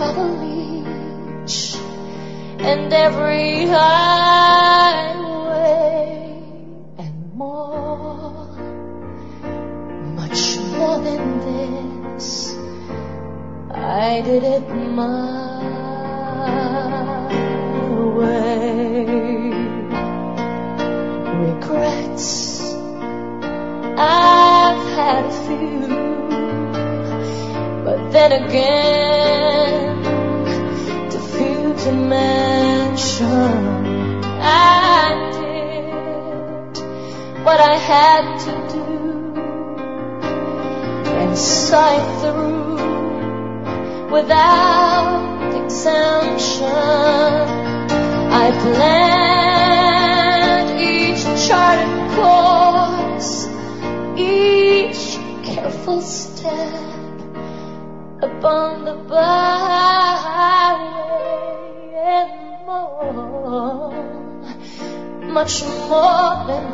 Travel each and every highway and more, much more than this. I did it my way. Regrets. I've had a few, but then again, mention. I did what I had to do and it through without exemption. I planned each charted course, each careful step upon the byway much more than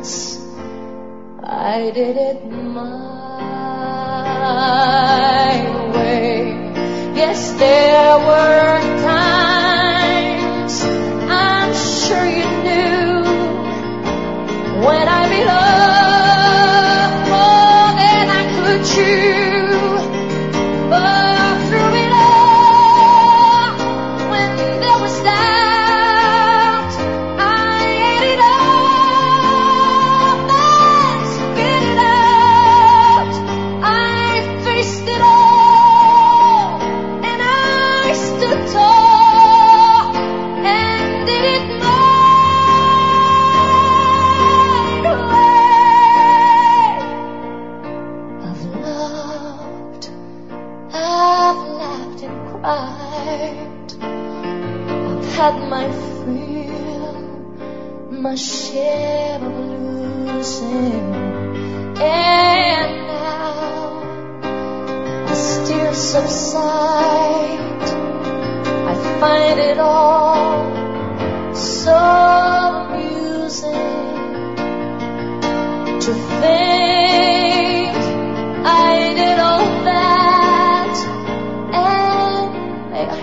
this. I did it my way. Yes, there were times I'm sure you knew when I I've had my fill, my share of losing, and now as tears subside, I find it all so amusing to think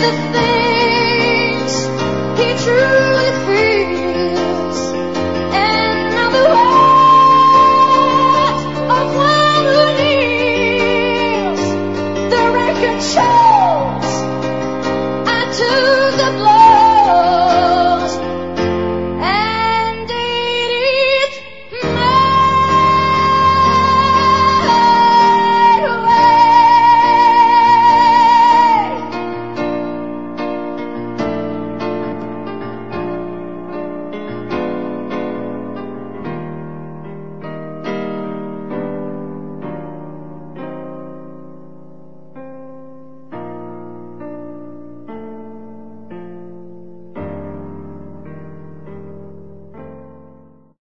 the thing